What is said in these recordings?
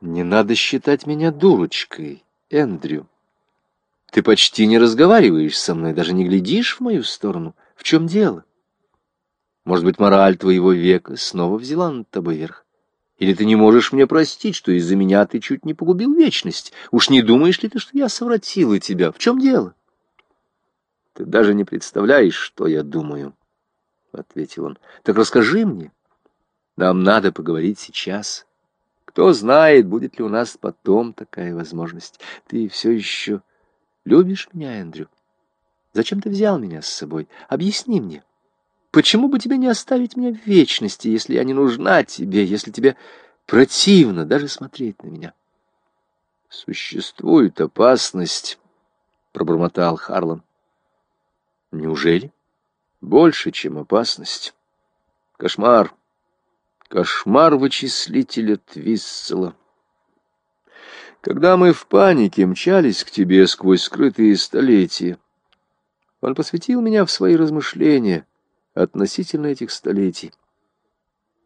Не надо считать меня дурочкой, Эндрю. Ты почти не разговариваешь со мной, даже не глядишь в мою сторону. В чем дело? Может быть, мораль твоего века снова взяла над тобой верх? Или ты не можешь мне простить, что из-за меня ты чуть не погубил вечность? Уж не думаешь ли ты, что я совратила тебя? В чем дело? Ты даже не представляешь, что я думаю, — ответил он. Так расскажи мне. Нам надо поговорить сейчас. Кто знает, будет ли у нас потом такая возможность. Ты все еще любишь меня, Эндрю? Зачем ты взял меня с собой? Объясни мне. Почему бы тебе не оставить меня в вечности, если я не нужна тебе, если тебе противно даже смотреть на меня? Существует опасность, пробормотал Харлан. Неужели? Больше, чем опасность. Кошмар. Кошмар вычислителя Твиссела. Когда мы в панике мчались к тебе сквозь скрытые столетия, он посвятил меня в свои размышления относительно этих столетий.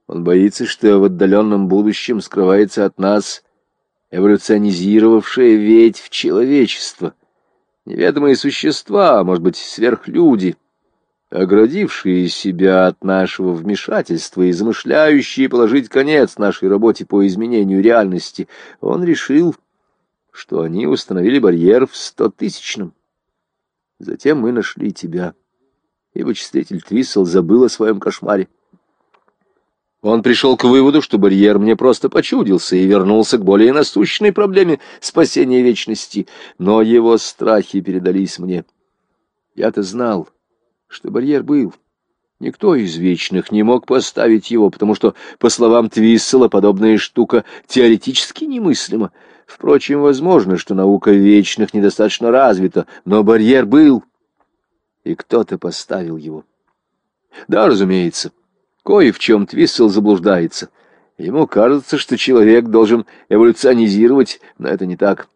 Он боится, что в отдаленном будущем скрывается от нас эволюционизировавшая ветвь человечества, неведомые существа, может быть, сверхлюди, оградившие себя от нашего вмешательства и замышляющие положить конец нашей работе по изменению реальности, он решил, что они установили барьер в стотысячном. Затем мы нашли тебя, и вычислитель Твиссел забыл о своем кошмаре. Он пришел к выводу, что барьер мне просто почудился и вернулся к более насущной проблеме спасения вечности, но его страхи передались мне. Я-то знал, что барьер был. Никто из вечных не мог поставить его, потому что, по словам Твиссела, подобная штука теоретически немыслима. Впрочем, возможно, что наука вечных недостаточно развита, но барьер был, и кто-то поставил его. Да, разумеется, кое в чем Твиссел заблуждается. Ему кажется, что человек должен эволюционизировать, но это не так.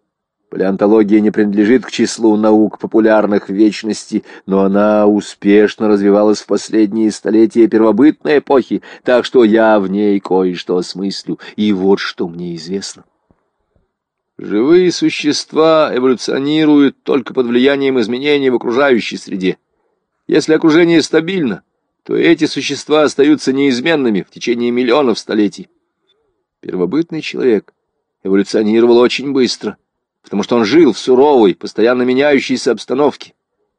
Палеонтология не принадлежит к числу наук популярных в вечности, но она успешно развивалась в последние столетия первобытной эпохи, так что я в ней кое-что осмыслю, и вот что мне известно. Живые существа эволюционируют только под влиянием изменений в окружающей среде. Если окружение стабильно, то эти существа остаются неизменными в течение миллионов столетий. Первобытный человек эволюционировал очень быстро, потому что он жил в суровой, постоянно меняющейся обстановке.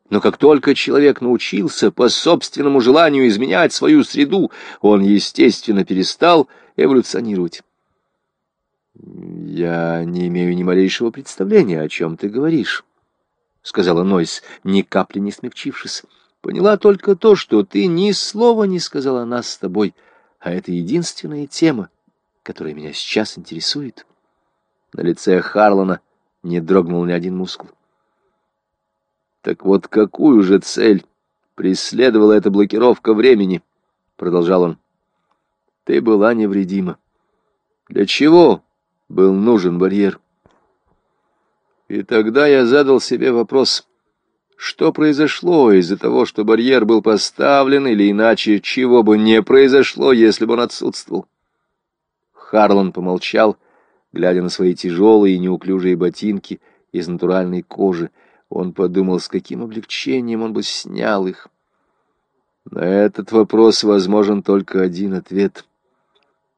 Но как только человек научился по собственному желанию изменять свою среду, он, естественно, перестал эволюционировать. «Я не имею ни малейшего представления, о чем ты говоришь», — сказала Нойс, ни капли не смягчившись. «Поняла только то, что ты ни слова не сказала нас с тобой, а это единственная тема, которая меня сейчас интересует». На лице Харлана не дрогнул ни один мускул. «Так вот какую же цель преследовала эта блокировка времени?» — продолжал он. «Ты была невредима. Для чего был нужен барьер. И тогда я задал себе вопрос, что произошло из-за того, что барьер был поставлен, или иначе, чего бы не произошло, если бы он отсутствовал. Харлан помолчал, глядя на свои тяжелые и неуклюжие ботинки из натуральной кожи. Он подумал, с каким облегчением он бы снял их. На этот вопрос возможен только один ответ —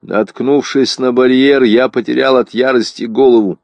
Наткнувшись на барьер, я потерял от ярости голову.